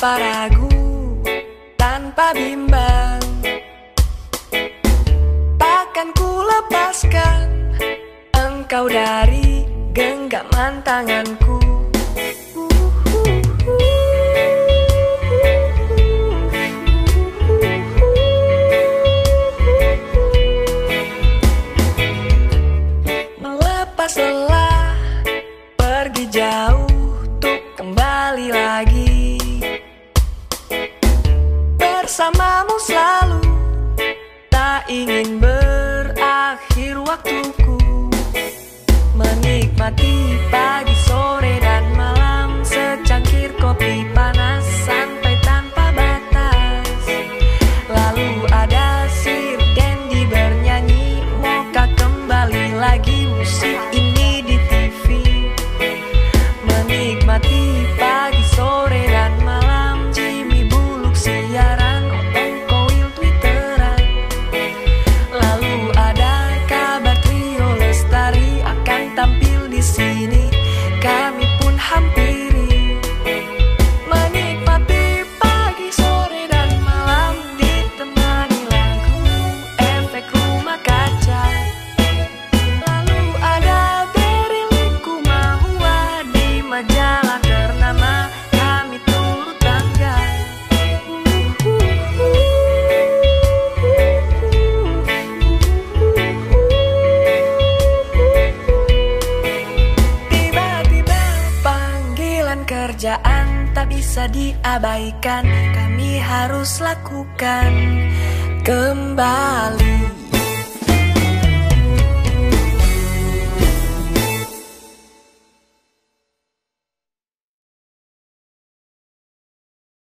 tanpa ragu, tanpa bimbang. Takkan ku lepaskan engkau dari genggaman tanganku. Melepas pergi jauh, tuh kembali lagi bersamamu selalu. Tak ingin berakhir waktuku. Menikmati pekerjaan tak bisa diabaikan. Kami harus lakukan kembali.